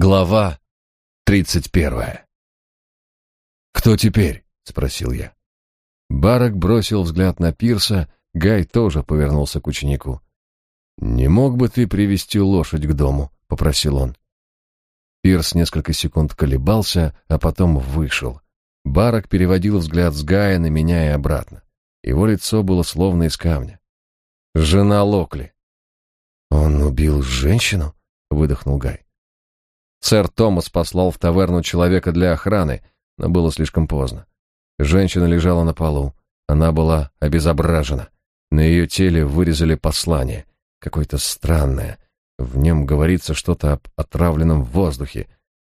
Глава тридцать первая. «Кто теперь?» — спросил я. Барак бросил взгляд на Пирса, Гай тоже повернулся к ученику. «Не мог бы ты привести лошадь к дому?» — попросил он. Пирс несколько секунд колебался, а потом вышел. Барак переводил взгляд с Гая на меня и обратно. Его лицо было словно из камня. «Жена Локли». «Он убил женщину?» — выдохнул Гай. Сэр Томас послал в таверну человека для охраны, но было слишком поздно. Женщина лежала на полу. Она была обезображена. На ее теле вырезали послание, какое-то странное. В нем говорится что-то об отравленном воздухе.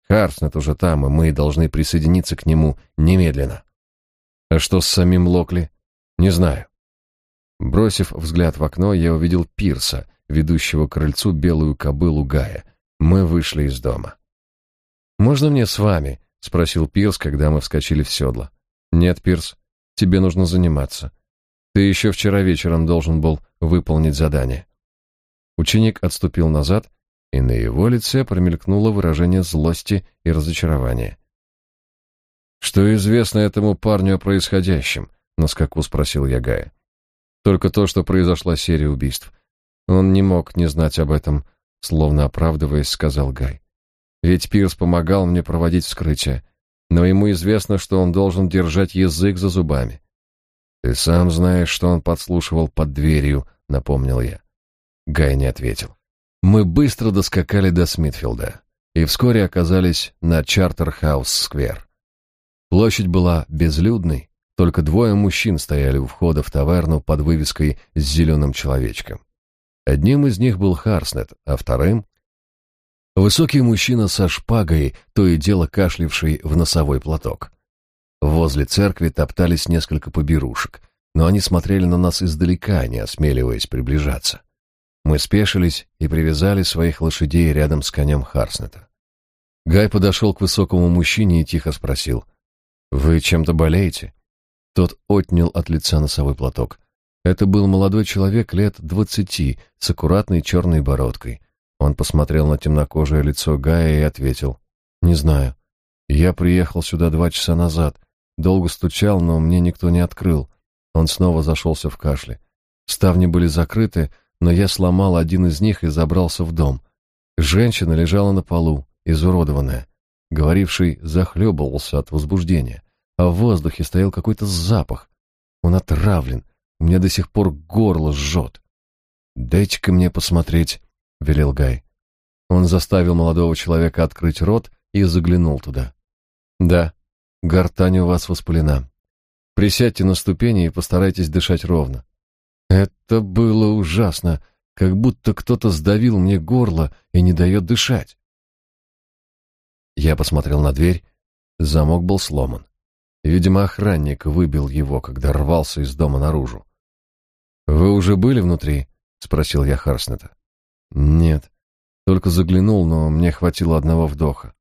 Харснет уже там, и мы должны присоединиться к нему немедленно. А что с самим Локли? Не знаю. Бросив взгляд в окно, я увидел Пирса, ведущего к крыльцу белую кобылу Гая — мы вышли из дома. «Можно мне с вами?» — спросил Пирс, когда мы вскочили в седло. «Нет, Пирс, тебе нужно заниматься. Ты еще вчера вечером должен был выполнить задание». Ученик отступил назад, и на его лице промелькнуло выражение злости и разочарования. «Что известно этому парню о происходящем?» — на скаку спросил я Гая. «Только то, что произошла серия убийств. Он не мог не знать об этом, словно оправдываясь, сказал Гай. Ведь Пирс помогал мне проводить вскрытие, но ему известно, что он должен держать язык за зубами. Ты сам знаешь, что он подслушивал под дверью, напомнил я. Гай не ответил. Мы быстро доскакали до Смитфилда и вскоре оказались на Чартерхаус-сквер. Площадь была безлюдной, только двое мужчин стояли у входа в таверну под вывеской с зеленым человечком. Одним из них был Харснет, а вторым — высокий мужчина со шпагой, то и дело кашлявший в носовой платок. Возле церкви топтались несколько поберушек, но они смотрели на нас издалека, не осмеливаясь приближаться. Мы спешились и привязали своих лошадей рядом с конем Харснета. Гай подошел к высокому мужчине и тихо спросил, «Вы чем-то болеете?» Тот отнял от лица носовой платок. Это был молодой человек лет двадцати, с аккуратной черной бородкой. Он посмотрел на темнокожее лицо Гая и ответил, «Не знаю. Я приехал сюда два часа назад. Долго стучал, но мне никто не открыл». Он снова зашелся в кашле. Ставни были закрыты, но я сломал один из них и забрался в дом. Женщина лежала на полу, изуродованная. Говоривший захлебывался от возбуждения, а в воздухе стоял какой-то запах. Он отравлен, мне до сих пор горло жжет. «Дайте-ка мне посмотреть», — велел Гай. Он заставил молодого человека открыть рот и заглянул туда. «Да, гортань у вас воспалена. Присядьте на ступени и постарайтесь дышать ровно». Это было ужасно, как будто кто-то сдавил мне горло и не дает дышать. Я посмотрел на дверь, замок был сломан. Видимо, охранник выбил его, когда рвался из дома наружу. «Вы уже были внутри?» — спросил я Харснета. «Нет, только заглянул, но мне хватило одного вдоха.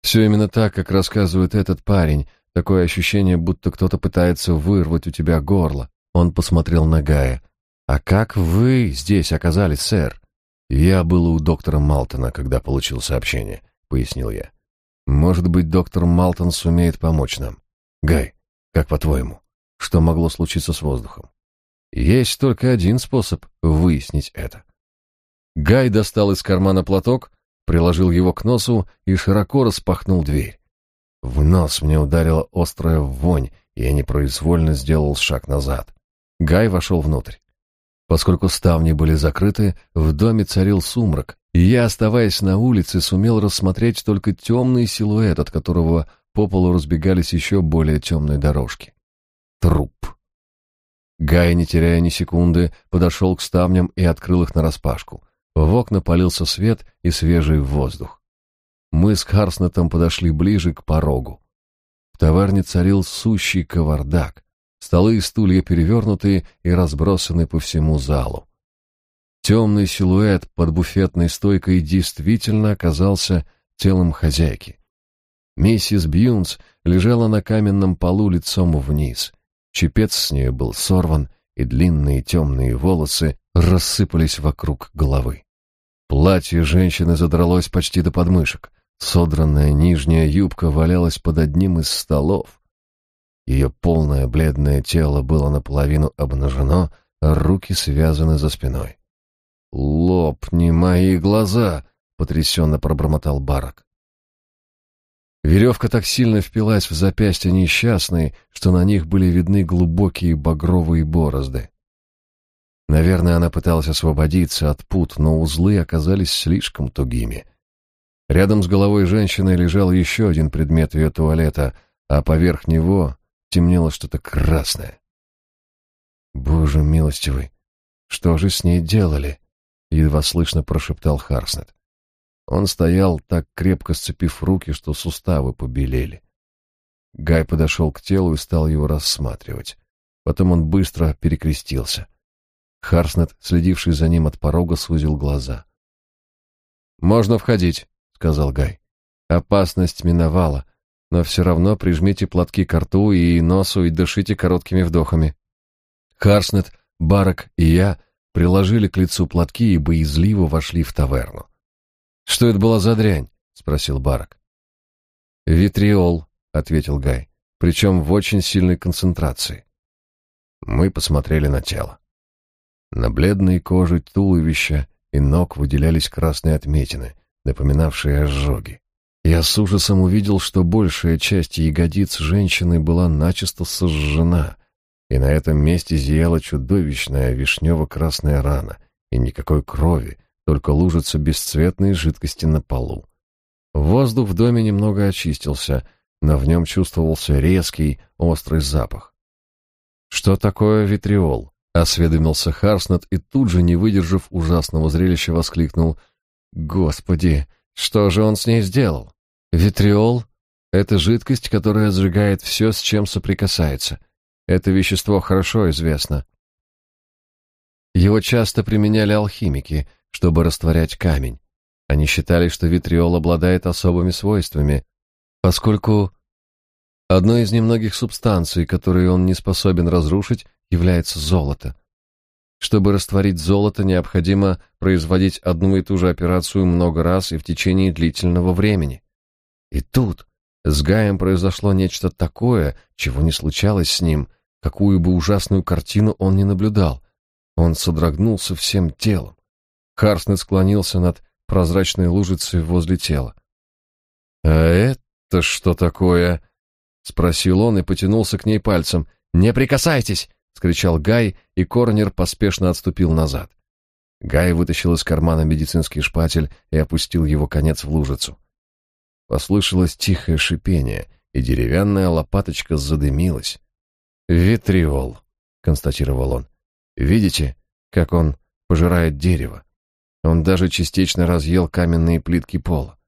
Все именно так, как рассказывает этот парень, такое ощущение, будто кто-то пытается вырвать у тебя горло». Он посмотрел на Гая. «А как вы здесь оказались, сэр?» «Я был у доктора Малтона, когда получил сообщение», — пояснил я. «Может быть, доктор Малтон сумеет помочь нам. Гай, как по-твоему, что могло случиться с воздухом?» Есть только один способ выяснить это. Гай достал из кармана платок, приложил его к носу и широко распахнул дверь. В нос мне ударила острая вонь, и я непроизвольно сделал шаг назад. Гай вошел внутрь. Поскольку ставни были закрыты, в доме царил сумрак, и я, оставаясь на улице, сумел рассмотреть только темный силуэт, от которого по полу разбегались еще более темные дорожки. Труп. Гай, не теряя ни секунды, подошел к ставням и открыл их нараспашку. В окна полился свет и свежий воздух. Мы с Харснетом подошли ближе к порогу. В таверне царил сущий кавардак. Столы и стулья перевернуты и разбросаны по всему залу. Темный силуэт под буфетной стойкой действительно оказался телом хозяйки. Миссис Бьюнс лежала на каменном полу лицом вниз — Чепец с нее был сорван, и длинные темные волосы рассыпались вокруг головы. Платье женщины задралось почти до подмышек. Содранная нижняя юбка валялась под одним из столов. Ее полное бледное тело было наполовину обнажено, а руки связаны за спиной. «Лоб, не мои глаза!» — потрясенно пробормотал Барак. Веревка так сильно впилась в запястья несчастной, что на них были видны глубокие багровые борозды. Наверное, она пыталась освободиться от пут, но узлы оказались слишком тугими. Рядом с головой женщины лежал еще один предмет ее туалета, а поверх него темнело что-то красное. «Боже милостивый, что же с ней делали?» — едва слышно прошептал Харснет. Он стоял так крепко сцепив руки, что суставы побелели. Гай подошел к телу и стал его рассматривать. Потом он быстро перекрестился. Харснет, следивший за ним от порога, сузил глаза. «Можно входить», — сказал Гай. «Опасность миновала, но все равно прижмите платки к рту и носу и дышите короткими вдохами». Харснет, Барак и я приложили к лицу платки и боязливо вошли в таверну. «Что это была за дрянь?» — спросил Барак. «Витриол», — ответил Гай, — «причем в очень сильной концентрации». Мы посмотрели на тело. На бледной коже туловища и ног выделялись красные отметины, напоминавшие ожоги. Я с ужасом увидел, что большая часть ягодиц женщины была начисто сожжена, и на этом месте зияла чудовищная вишнево-красная рана, и никакой крови, только лужица бесцветной жидкости на полу. Воздух в доме немного очистился, но в нем чувствовался резкий, острый запах. «Что такое витриол?» — осведомился Харснет и тут же, не выдержав ужасного зрелища, воскликнул. «Господи, что же он с ней сделал? Витриол — это жидкость, которая сжигает все, с чем соприкасается. Это вещество хорошо известно. Его часто применяли алхимики — чтобы растворять камень. Они считали, что витриол обладает особыми свойствами, поскольку одной из немногих субстанций, которые он не способен разрушить, является золото. Чтобы растворить золото, необходимо производить одну и ту же операцию много раз и в течение длительного времени. И тут с Гаем произошло нечто такое, чего не случалось с ним, какую бы ужасную картину он ни наблюдал. Он содрогнулся всем телом. Харснет склонился над прозрачной лужицей возле тела. «А это что такое?» — спросил он и потянулся к ней пальцем. «Не прикасайтесь!» — скричал Гай, и Корнер поспешно отступил назад. Гай вытащил из кармана медицинский шпатель и опустил его конец в лужицу. Послышалось тихое шипение, и деревянная лопаточка задымилась. «Витриол», — констатировал он. «Видите, как он пожирает дерево? Он даже частично разъел каменные плитки пола.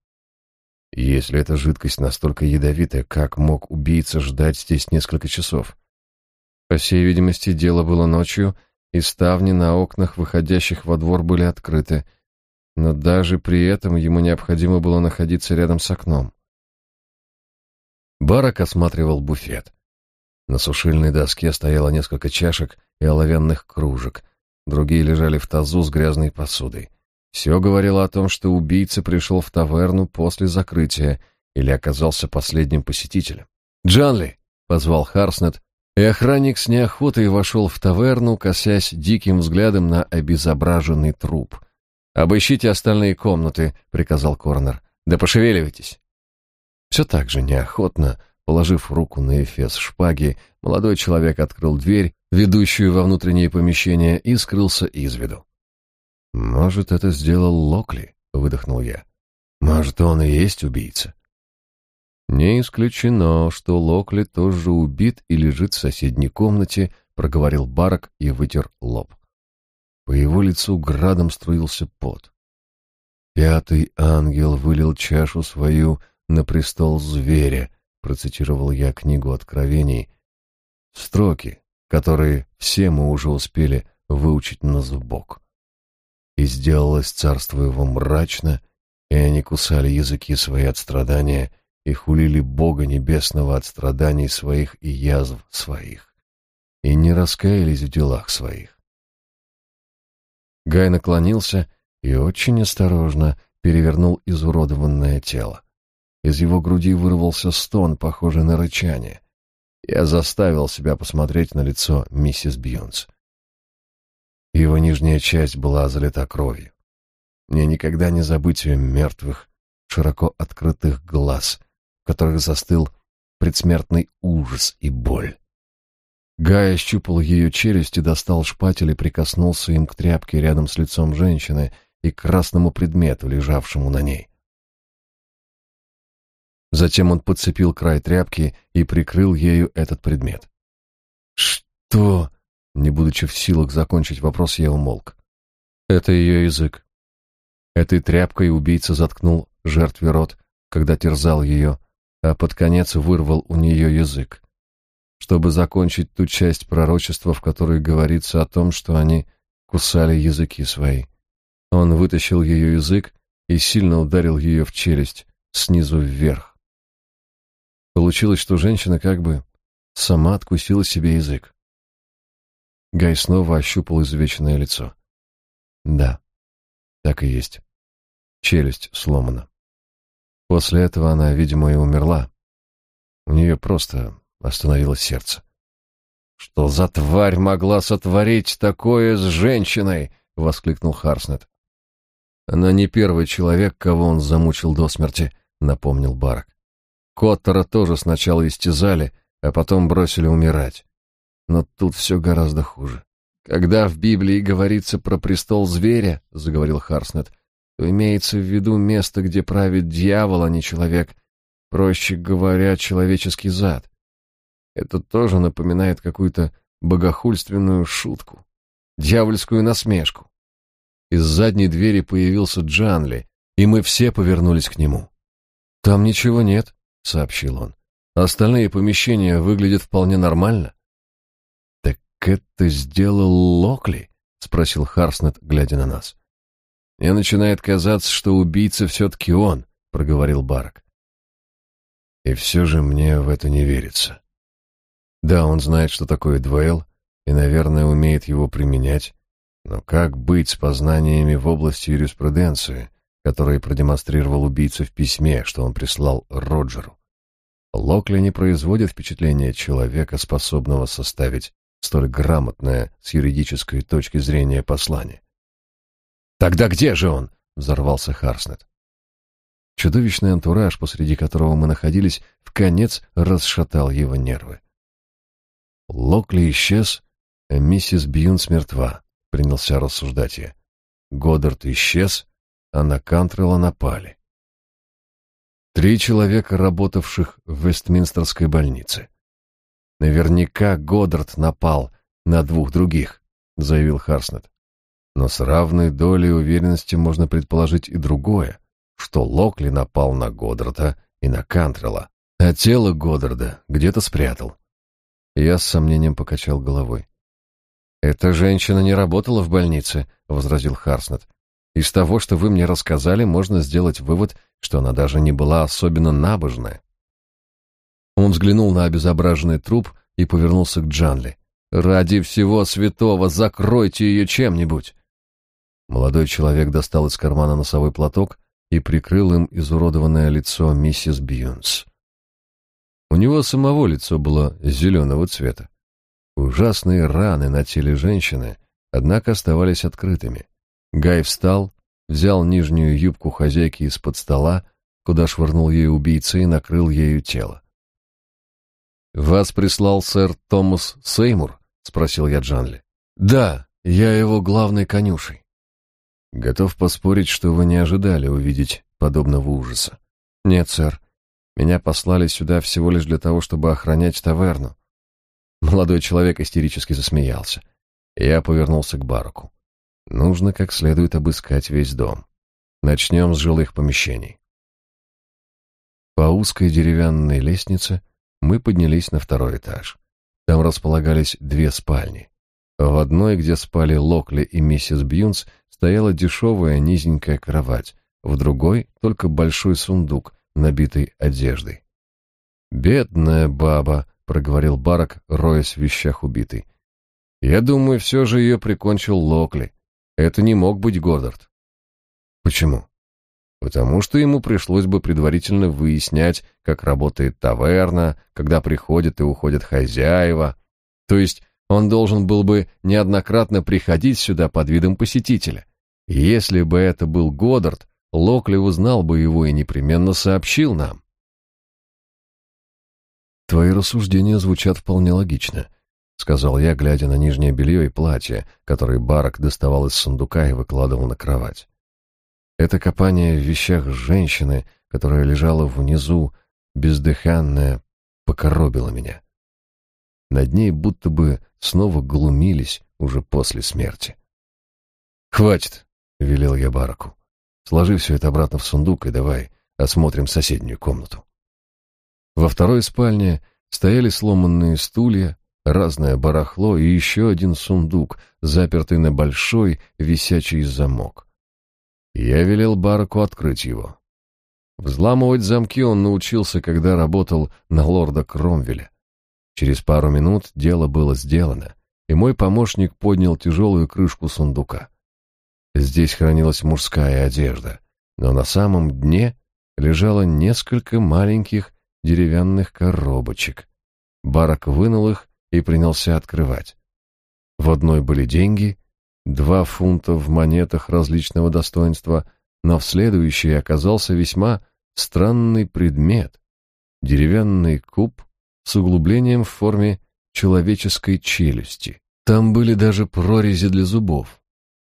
Если эта жидкость настолько ядовитая, как мог убийца ждать здесь несколько часов? По всей видимости, дело было ночью, и ставни на окнах, выходящих во двор, были открыты, но даже при этом ему необходимо было находиться рядом с окном. Барак осматривал буфет. На сушильной доске стояло несколько чашек и оловянных кружек, другие лежали в тазу с грязной посудой. Все говорило о том, что убийца пришел в таверну после закрытия или оказался последним посетителем. «Джанли!» — позвал Харснет, и охранник с неохотой вошел в таверну, косясь диким взглядом на обезображенный труп. «Обыщите остальные комнаты», — приказал Корнер. «Да пошевеливайтесь». Все так же неохотно, положив руку на эфес шпаги, молодой человек открыл дверь, ведущую во внутреннее помещение, и скрылся из виду. «Может, это сделал Локли?» — выдохнул я. «Может, он и есть убийца?» «Не исключено, что Локли тоже убит и лежит в соседней комнате», — проговорил Барак и вытер лоб. По его лицу градом струился пот. «Пятый ангел вылил чашу свою на престол зверя», — процитировал я книгу Откровений. Строки, которые все мы уже успели выучить на зубок и сделалось царство его мрачно, и они кусали языки свои от страдания и хулили Бога Небесного от страданий своих и язв своих, и не раскаялись в делах своих. Гай наклонился и очень осторожно перевернул изуродованное тело. из его груди вырвался стон, похожий на рычание. Я заставил себя посмотреть на лицо миссис Бьюнс. Его нижняя часть была залита кровью. Мне никогда не забыть ее мертвых, широко открытых глаз, в которых застыл предсмертный ужас и боль. Гай ощупал ее челюсть и достал шпатель и прикоснулся им к тряпке рядом с лицом женщины и к красному предмету, лежавшему на ней. Затем он подцепил край тряпки и прикрыл ею этот предмет. «Что?» Не будучи в силах закончить вопрос, я умолк. «Это ее язык». Этой тряпкой убийца заткнул жертве рот, когда терзал ее, а под конец вырвал у нее язык чтобы закончить ту часть пророчества, в которой говорится о том, что они кусали языки свои. Он вытащил ее язык и сильно ударил ее в челюсть, снизу вверх. Получилось, что женщина как бы сама откусила себе язык. Гай снова ощупал изувеченное лицо. Да, так и есть. Челюсть сломана. После этого она, видимо, и умерла. У нее просто Остановилось сердце. «Что за тварь могла сотворить такое с женщиной?» — воскликнул Харснет. «Она не первый человек, кого он замучил до смерти», — напомнил Барак. «Коттера тоже сначала истязали, а потом бросили умирать. Но тут все гораздо хуже. Когда в Библии говорится про престол зверя, — заговорил Харснет, — то имеется в виду место, где правит дьявол, а не человек, проще говоря, человеческий зад. Это тоже напоминает какую-то богохульственную шутку, дьявольскую насмешку. Из задней двери появился Джанли, и мы все повернулись к нему. «Там ничего нет», — сообщил он. «Остальные помещения выглядят вполне нормально». «Так это сделал Локли?» — спросил Харснет, глядя на нас. «Мне начинает казаться, что убийца все-таки он», — проговорил Барак. «И все же мне в это не верится. Да, он знает, что такое дуэль, и, наверное, умеет его применять. Но как быть с познаниями в области юриспруденции, которые продемонстрировал убийца в письме, что он прислал Роджеру? Локли не производит впечатления человека, способного составить столь грамотное с юридической точки зрения послание. «Тогда где же он?» — взорвался Харснет. Чудовищный антураж, посреди которого мы находились, в конец расшатал его нервы. Локли исчез, а миссис Бьюнс мертва, принялся рассуждать я. Годдард исчез, а на Кантрелла напали. Три человека, работавших в Вестминстерской больнице. Наверняка Годдард напал на двух других, заявил Харснет. Но с равной долей уверенности можно предположить и другое, что Локли напал на Годдарда и на Кантрелла, а тело Годдарда где-то спрятал. Я с сомнением покачал головой. «Эта женщина не работала в больнице», — возразил Харснет. «Из того, что вы мне рассказали, можно сделать вывод, что она даже не была особенно набожная». Он взглянул на обезображенный труп и повернулся к Джанли. «Ради всего святого, закройте ее чем-нибудь!» Молодой человек достал из кармана носовой платок и прикрыл им изуродованное лицо миссис Бьюнс. У него самого лицо было зеленого цвета. Ужасные раны на теле женщины, однако, оставались открытыми. Гай встал, взял нижнюю юбку хозяйки из-под стола, куда швырнул ей убийца и накрыл ею тело. «Вас прислал сэр Томас Сеймур?» — спросил я Джанли. «Да, я его главный конюшей». «Готов поспорить, что вы не ожидали увидеть подобного ужаса». «Нет, сэр, меня послали сюда всего лишь для того, чтобы охранять таверну. Молодой человек истерически засмеялся. Я повернулся к бараку. Нужно как следует обыскать весь дом. Начнем с жилых помещений. По узкой деревянной лестнице мы поднялись на второй этаж. Там располагались две спальни. В одной, где спали Локли и миссис Бьюнс, стояла дешевая низенькая кровать, в другой — только большой сундук, набитой одеждой. «Бедная баба», — проговорил Барак, роясь в вещах убитой. «Я думаю, все же ее прикончил Локли. Это не мог быть Годдард». «Почему?» Потому что ему пришлось бы предварительно выяснять, как работает таверна, когда приходят и уходят хозяева. То есть он должен был бы неоднократно приходить сюда под видом посетителя. Если бы это был Годдард, Локли узнал бы его и непременно сообщил нам. «Твои рассуждения звучат вполне логично», — сказал я, глядя на нижнее белье и платье, которые Барак доставал из сундука и выкладывал на кровать. Это копание в вещах женщины, которая лежала внизу, бездыханная, покоробило меня. Над ней будто бы снова глумились уже после смерти. «Хватит», — велел я Бараку. «Сложи все это обратно в сундук и давай осмотрим соседнюю комнату». Во второй спальне стояли сломанные стулья, разное барахло и еще один сундук, запертый на большой висячий замок. Я велел Бараку открыть его. Взламывать замки он научился, когда работал на лорда Кромвеля. Через пару минут дело было сделано, и мой помощник поднял тяжелую крышку сундука. Здесь хранилась мужская одежда, но на самом дне лежало несколько маленьких деревянных коробочек. Барак вынул их и принялся открывать. В одной были деньги, два фунта в монетах различного достоинства, но в следующей оказался весьма странный предмет — деревянный куб с углублением в форме человеческой челюсти. Там были даже прорези для зубов.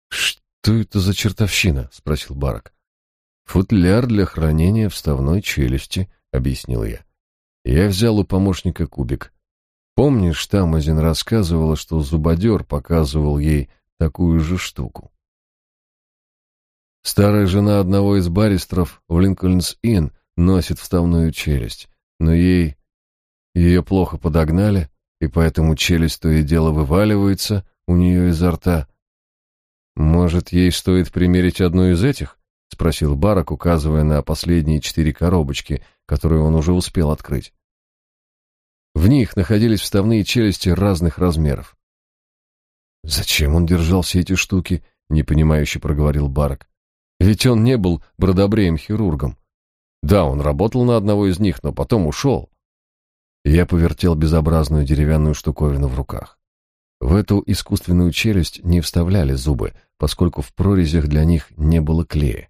«Что это за чертовщина?» — спросил Барак. «Футляр для хранения вставной челюсти», — объяснил я. Я взял у помощника кубик. Помнишь, Тамазин рассказывала, что зубодер показывал ей такую же штуку? Старая жена одного из баристров в Линкольнс-Инн носит вставную челюсть, но ей ее плохо подогнали, и поэтому челюсть то и дело вываливается у нее изо рта. «Может, ей стоит примерить одну из этих?» — спросил Барак, указывая на последние четыре коробочки, которые он уже успел открыть. В них находились вставные челюсти разных размеров. «Зачем он держал все эти штуки?» — непонимающе проговорил Барак. «Ведь он не был бродобреем-хирургом. Да, он работал на одного из них, но потом ушел. Я повертел безобразную деревянную штуковину в руках. В эту искусственную челюсть не вставляли зубы, поскольку в прорезях для них не было клея.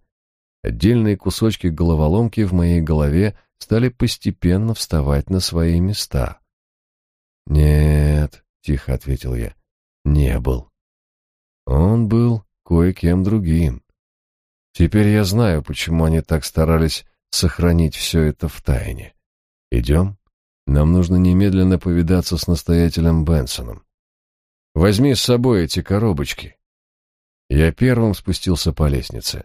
Отдельные кусочки головоломки в моей голове стали постепенно вставать на свои места. «Нет», — тихо ответил я, — «не был. Он был кое-кем другим. Теперь я знаю, почему они так старались сохранить все это в тайне. Идем?» Нам нужно немедленно повидаться с настоятелем Бенсоном. Возьми с собой эти коробочки. Я первым спустился по лестнице.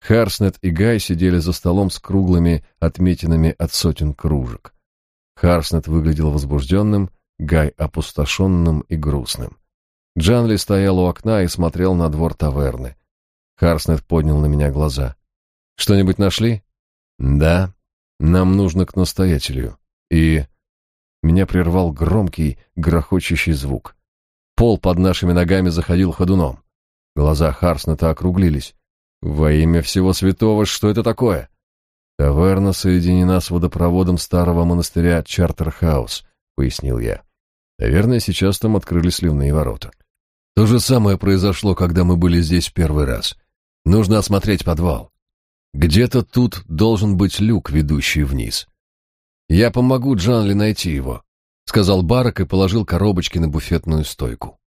Харснет и Гай сидели за столом с круглыми отметинами от сотен кружек. Харснет выглядел возбужденным, Гай опустошенным и грустным. Джанли стоял у окна и смотрел на двор таверны. Харснет поднял на меня глаза. «Что-нибудь нашли?» «Да. Нам нужно к настоятелю. И меня прервал громкий, грохочущий звук. Пол под нашими ногами заходил ходуном. Глаза Харснета округлились. «Во имя всего святого, что это такое?» «Таверна соединена с водопроводом старого монастыря Чартерхаус», — пояснил я. «Наверное, сейчас там открыли сливные ворота». «То же самое произошло, когда мы были здесь первый раз. Нужно осмотреть подвал. Где-то тут должен быть люк, ведущий вниз. «Я помогу Джанли найти его», — сказал Барак и положил коробочки на буфетную стойку.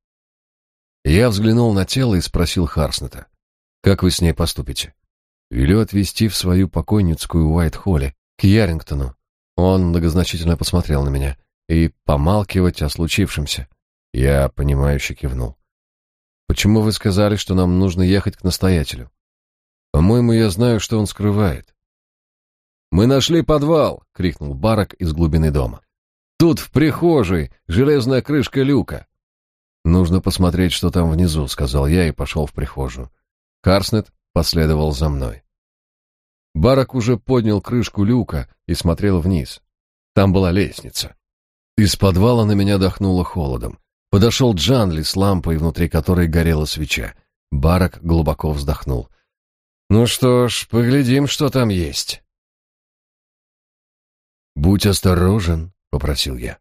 Я взглянул на тело и спросил Харснета, «Как вы с ней поступите?» «Велю отвезти в свою покойницкую Уайт-Холле, к Ярингтону». Он многозначительно посмотрел на меня и помалкивать о случившемся. Я, понимающе кивнул. «Почему вы сказали, что нам нужно ехать к настоятелю?» «По-моему, я знаю, что он скрывает. «Мы нашли подвал!» — крикнул Барак из глубины дома. «Тут, в прихожей, железная крышка люка!» «Нужно посмотреть, что там внизу», — сказал я и пошел в прихожую. Карснет последовал за мной. Барак уже поднял крышку люка и смотрел вниз. Там была лестница. Из подвала на меня дохнуло холодом. Подошел Джанли с лампой, внутри которой горела свеча. Барак глубоко вздохнул. Ну что ж, поглядим, что там есть. Будь осторожен, попросил я.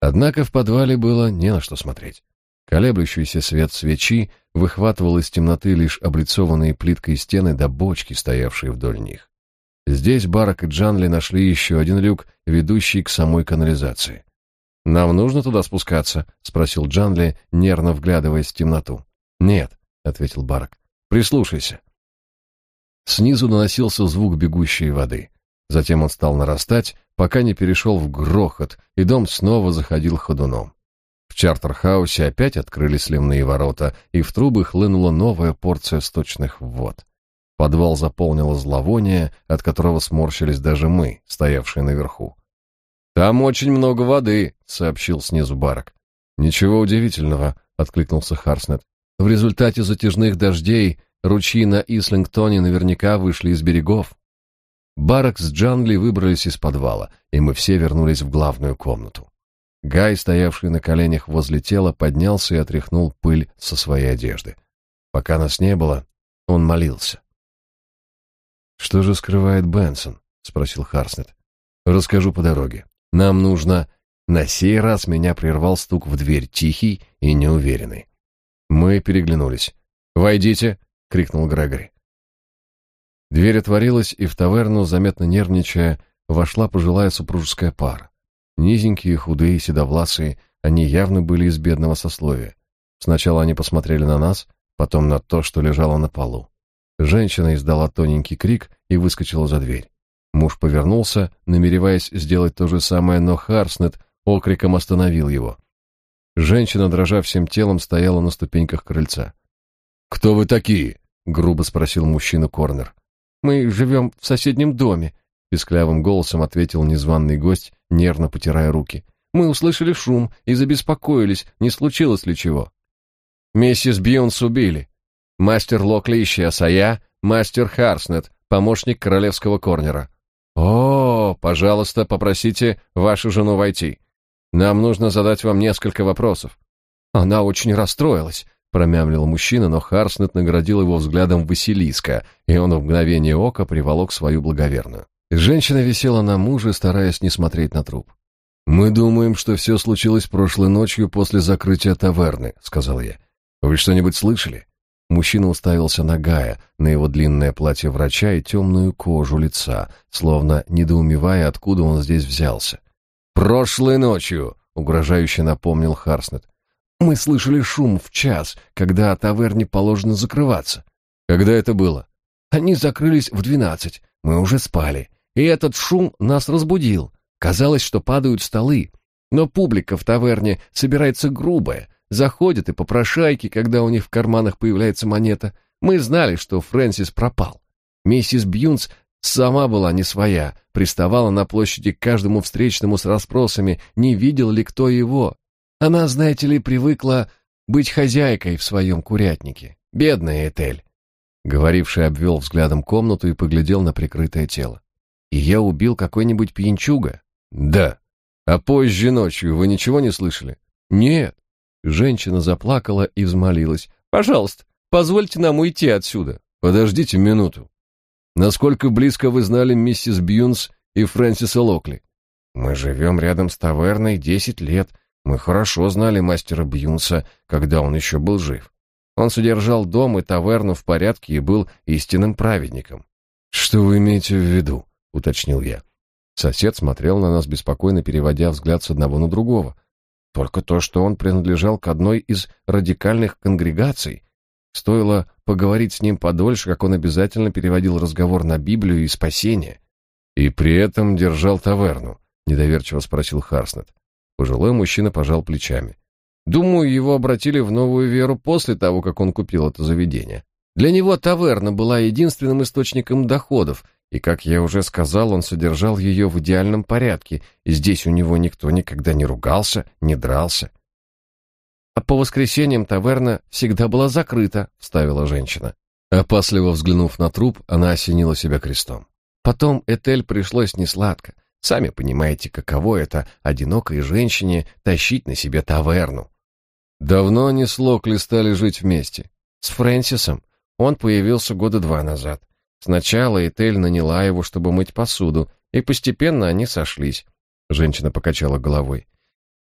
Однако в подвале было не на что смотреть. Колеблющийся свет свечи выхватывал из темноты лишь облицованные плиткой стены до бочки, стоявшие вдоль них. Здесь Барак и Джанли нашли еще один люк, ведущий к самой канализации. «Нам нужно туда спускаться?» — спросил Джанли, нервно вглядываясь в темноту. «Нет», — ответил Барак. «Прислушайся». Снизу доносился звук бегущей воды. Затем он стал нарастать, пока не перешел в грохот, и дом снова заходил ходуном. В Чартерхаусе опять открыли сливные ворота, и в трубы хлынула новая порция сточных вод. Подвал заполнило зловоние, от которого сморщились даже мы, стоявшие наверху. «Там очень много воды», — сообщил снизу Барак. «Ничего удивительного», — откликнулся Харснет. «В результате затяжных дождей ручьи на Ислингтоне наверняка вышли из берегов». Барак с Джанли выбрались из подвала, и мы все вернулись в главную комнату. Гай, стоявший на коленях возле тела, поднялся и отряхнул пыль со своей одежды. Пока нас не было, он молился. «Что же скрывает Бенсон?» — спросил Харснет. «Расскажу по дороге. Нам нужно...» На сей раз меня прервал стук в дверь, тихий и неуверенный. Мы переглянулись. «Войдите!» — крикнул Грегори. Дверь отворилась, и в таверну, заметно нервничая, вошла пожилая супружеская пара. Низенькие, худые, седовласые, они явно были из бедного сословия. Сначала они посмотрели на нас, потом на то, что лежало на полу. Женщина издала тоненький крик и выскочила за дверь. Муж повернулся, намереваясь сделать то же самое, но Харснет окриком остановил его. Женщина, дрожа всем телом, стояла на ступеньках крыльца. «Кто вы такие?» — грубо спросил мужчина Корнер. «Мы живем в соседнем доме», — писклявым голосом ответил незваный гость, нервно потирая руки. «Мы услышали шум и забеспокоились, не случилось ли чего». «Миссис Бьюнс убили. Мастер Локли исчез, а я — мастер Харснет, помощник королевского корнера». «О, пожалуйста, попросите вашу жену войти. Нам нужно задать вам несколько вопросов». Она очень расстроилась, промямлил мужчина, но Харснет наградил его взглядом Василиска, и он в мгновение ока приволок свою благоверную. Женщина висела на муже, стараясь не смотреть на труп. «Мы думаем, что все случилось прошлой ночью после закрытия таверны», — сказал я. «Вы что-нибудь слышали?» Мужчина уставился на Гая, на его длинное платье врача и темную кожу лица, словно недоумевая, откуда он здесь взялся. «Прошлой ночью!» — угрожающе напомнил Харснет. «Мы слышали шум в час, когда таверне положено закрываться». «Когда это было?» «Они закрылись в двенадцать. Мы уже спали. И этот шум нас разбудил. Казалось, что падают столы. Но публика в таверне собирается грубая, заходят и попрошайки, когда у них в карманах появляется монета. Мы знали, что Фрэнсис пропал. Миссис Бьюнс сама была не своя, приставала на площади к каждому встречному с расспросами, не видел ли кто его. Она, знаете ли, привыкла быть хозяйкой в своем курятнике. Бедная Этель. Говоривший обвел взглядом комнату и поглядел на прикрытое тело. И я убил какой-нибудь пьянчуга? Да. А позже ночью вы ничего не слышали? Нет. Женщина заплакала и взмолилась. Пожалуйста, позвольте нам уйти отсюда. Подождите минуту. Насколько близко вы знали миссис Бьюнс и Фрэнсиса Локли? Мы живем рядом с таверной десять лет. Мы хорошо знали мастера Бьюнса, когда он еще был жив. Он содержал дом и таверну в порядке и был истинным праведником. Что вы имеете в виду? — уточнил я. Сосед смотрел на нас, беспокойно переводя взгляд с одного на другого. Только то, что он принадлежал к одной из радикальных конгрегаций. Стоило поговорить с ним подольше, как он обязательно переводил разговор на Библию и спасение. И при этом держал таверну, недоверчиво спросил Харснет. Пожилой мужчина пожал плечами. Думаю, его обратили в новую веру после того, как он купил это заведение. Для него таверна была единственным источником доходов, и, как я уже сказал, он содержал ее в идеальном порядке, и здесь у него никто никогда не ругался, не дрался. «А по воскресеньям таверна всегда была закрыта», — вставила женщина. Опасливо взглянув на труп, она осенила себя крестом. Потом Этель пришлось несладко. Сами понимаете, каково это одинокой женщине тащить на себе таверну. Давно они с Локли жить вместе. С Фрэнсисом. Он появился года два назад. Сначала Этель наняла его, чтобы мыть посуду, и постепенно они сошлись. Женщина покачала головой.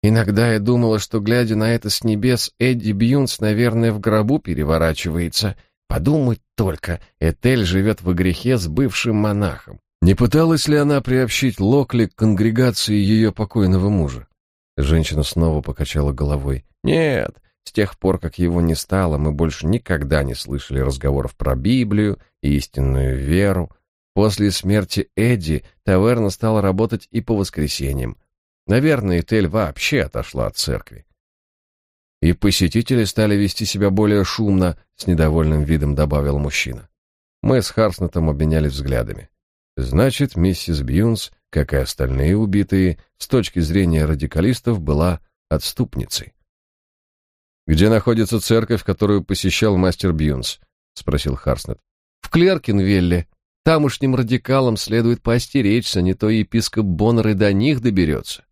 Иногда я думала, что, глядя на это с небес, Эдди Бьюнс, наверное, в гробу переворачивается. Подумать только, Этель живет в грехе с бывшим монахом. Не пыталась ли она приобщить Локли к конгрегации ее покойного мужа? Женщина снова покачала головой. Нет, с тех пор, как его не стало, мы больше никогда не слышали разговоров про Библию и истинную веру. После смерти Эдди таверна стала работать и по воскресеньям. Наверное, Этель вообще отошла от церкви. И посетители стали вести себя более шумно, с недовольным видом добавил мужчина. Мы с Харснетом обменялись взглядами. Значит, миссис Бьюнс, как и остальные убитые, с точки зрения радикалистов, была отступницей. «Где находится церковь, которую посещал мастер Бьюнс?» — спросил Харснет. «В Клеркинвилле. Тамошним радикалам следует поостеречься, не то епископ Боннер и до них доберется».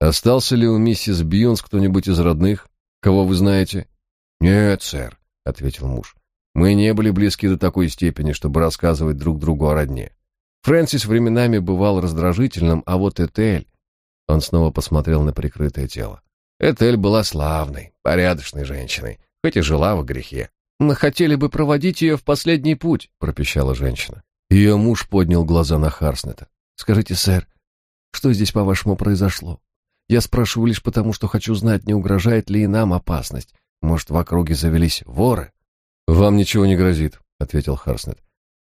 «Остался ли у миссис Бьюнс кто-нибудь из родных, кого вы знаете?» «Нет, сэр», — ответил муж. «Мы не были близки до такой степени, чтобы рассказывать друг другу о родне. Фрэнсис временами бывал раздражительным, а вот Этель... Он снова посмотрел на прикрытое тело. Этель была славной, порядочной женщиной, хоть и жила в грехе. «Мы хотели бы проводить ее в последний путь», — пропищала женщина. Ее муж поднял глаза на Харснета. «Скажите, сэр, что здесь, по-вашему, произошло? Я спрашиваю лишь потому, что хочу знать, не угрожает ли и нам опасность. Может, в округе завелись воры?» «Вам ничего не грозит», — ответил Харснет.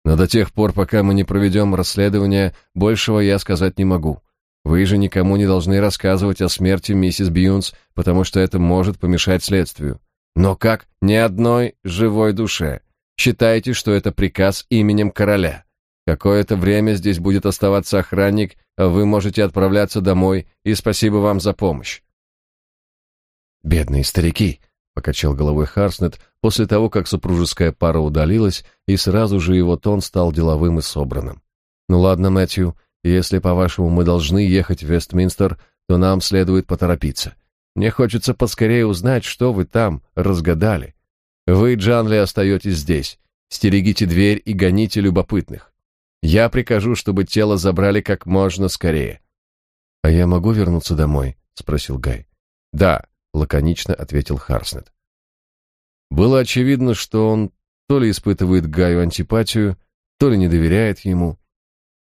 Но до тех пор, пока мы не проведем расследование, большего я сказать не могу. Вы же никому не должны рассказывать о смерти миссис Бьюнс, потому что это может помешать следствию. Но как ни одной живой душе. Считайте, что это приказ именем короля. Какое-то время здесь будет оставаться охранник, а вы можете отправляться домой, и спасибо вам за помощь. Бедные старики, покачал головой Харснет после того, как супружеская пара удалилась, и сразу же его тон стал деловым и собранным. Ну ладно, Мэтью, если, по-вашему, мы должны ехать в Вестминстер, то нам следует поторопиться. Мне хочется поскорее узнать, что вы там разгадали. Вы, Джанли, остаетесь здесь. Стерегите дверь и гоните любопытных. Я прикажу, чтобы тело забрали как можно скорее. А я могу вернуться домой, спросил Гай. Да, лаконично ответил Харснет. Было очевидно, что он то ли испытывает Гаю антипатию, то ли не доверяет ему.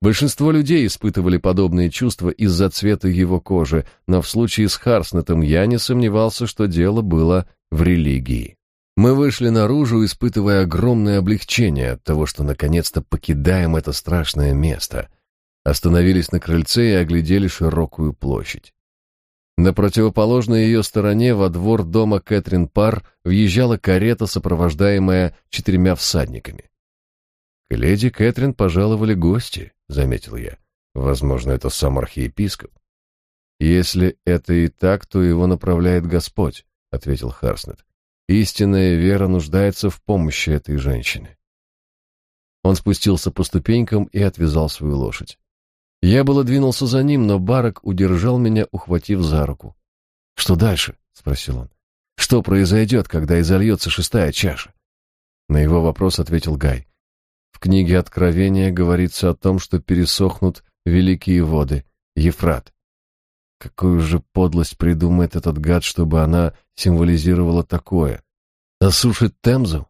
Большинство людей испытывали подобные чувства из-за цвета его кожи, но в случае с Харснетом я не сомневался, что дело было в религии. Мы вышли наружу, испытывая огромное облегчение от того, что наконец-то покидаем это страшное место. Остановились на крыльце и оглядели широкую площадь. На противоположной ее стороне во двор дома Кэтрин Пар въезжала карета, сопровождаемая четырьмя всадниками. «К леди Кэтрин пожаловали гости», — заметил я. «Возможно, это сам архиепископ». «Если это и так, то его направляет Господь», — ответил Харснет. «Истинная вера нуждается в помощи этой женщины». Он спустился по ступенькам и отвязал свою лошадь. Я было двинулся за ним, но Барак удержал меня, ухватив за руку. «Что дальше?» — спросил он. «Что произойдет, когда изольется шестая чаша?» На его вопрос ответил Гай. Книге Откровения говорится о том, что пересохнут великие воды, Ефрат. Какую же подлость придумает этот гад, чтобы она символизировала такое? Осушит Темзу?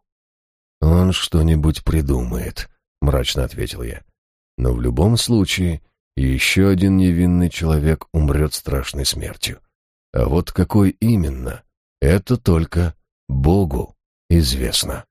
Он что-нибудь придумает, мрачно ответил я. Но в любом случае еще один невинный человек умрет страшной смертью. А вот какой именно, это только Богу известно.